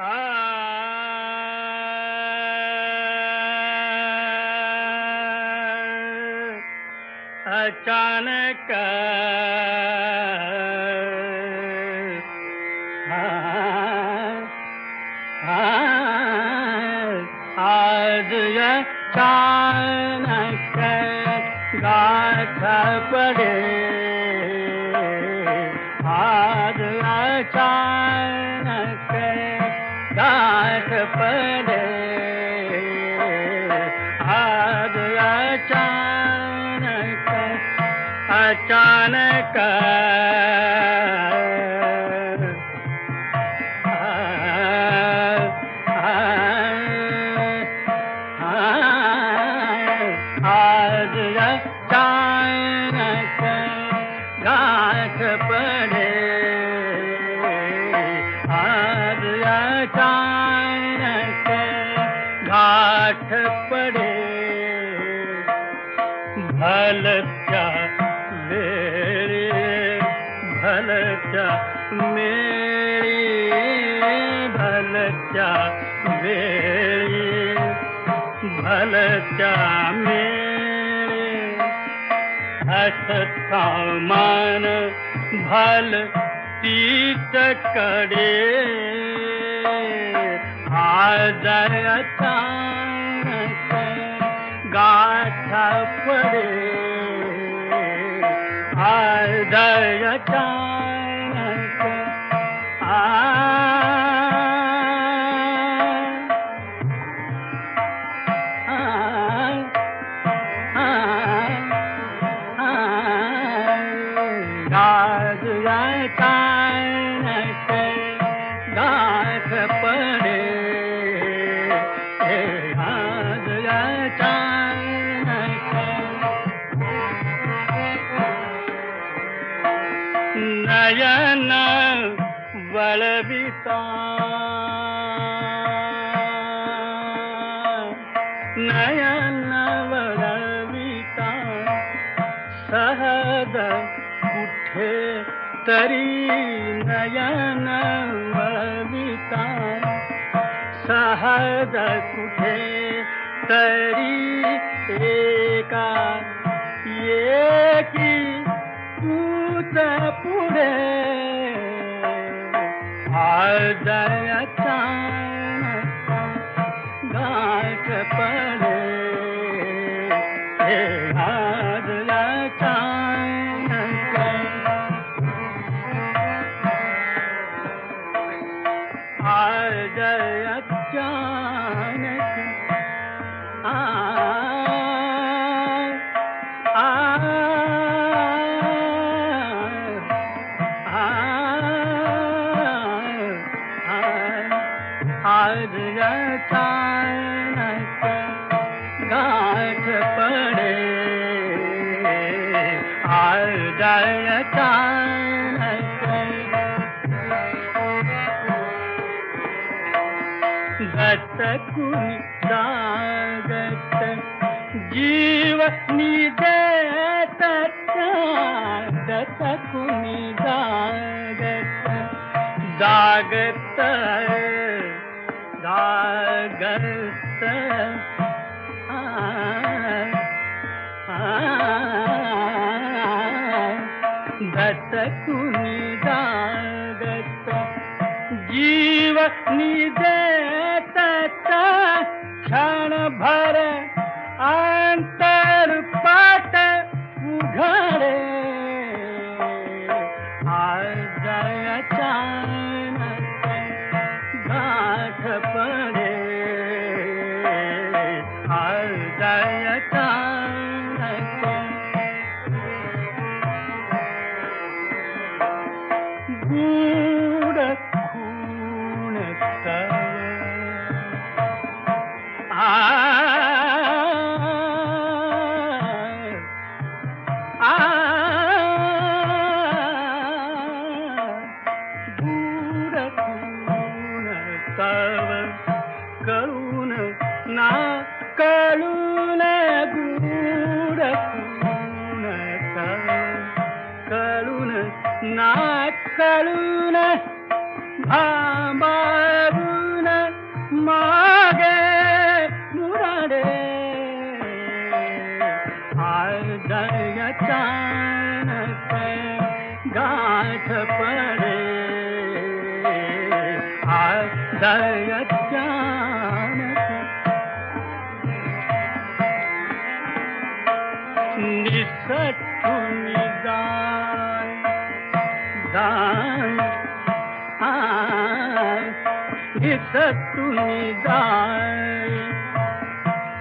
अचानक आज अचानक गाठ पड़े। आज अचानक आज अचानक गाठ पड़े। आज अचानक गाठ पड़े। भलत्या मेळी भलत्या वेळी भलत्या मेळी असता मान भल तीत करे आज अचानक गाठ पडे। आज अचानक नयन वळविता नयन वळविता सहज कुठे तरी नयन वळविता सहज कुठे तरी एका। एकी तूच पूरे हर जय अच पर ಗತಕುನಿ ದಾಗತ ಜೀವ ನಿದತ ಗತಕುನಿ ದಾಗತ ದಾಗತ ದಾಗತ निदेत क्षण भर आंतर पाट उघडे. आजयाच्या गाठ पडे आजयाच्या गुरु కలున నా కలున భాగున మాగే మురడే ఆ దయ हित न जाय।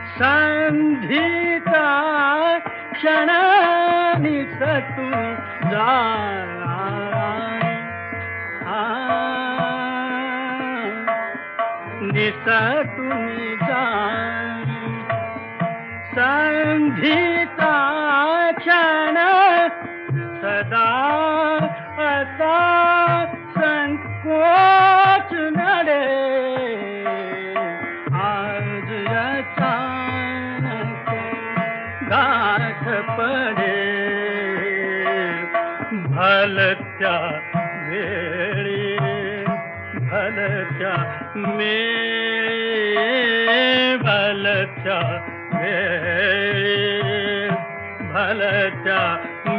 संधि क्षण निसतु जाय। नारायण निसतु न जाय संधि भलत्या वेळी भलत्या मे भलत्या वेळी भलत्या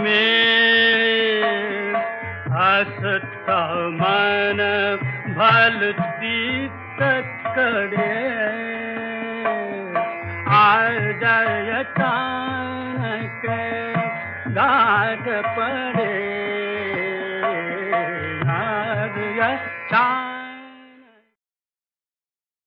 मे हसता मन भलती तकडे आज अचानक गाठ पडे। time.